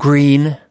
green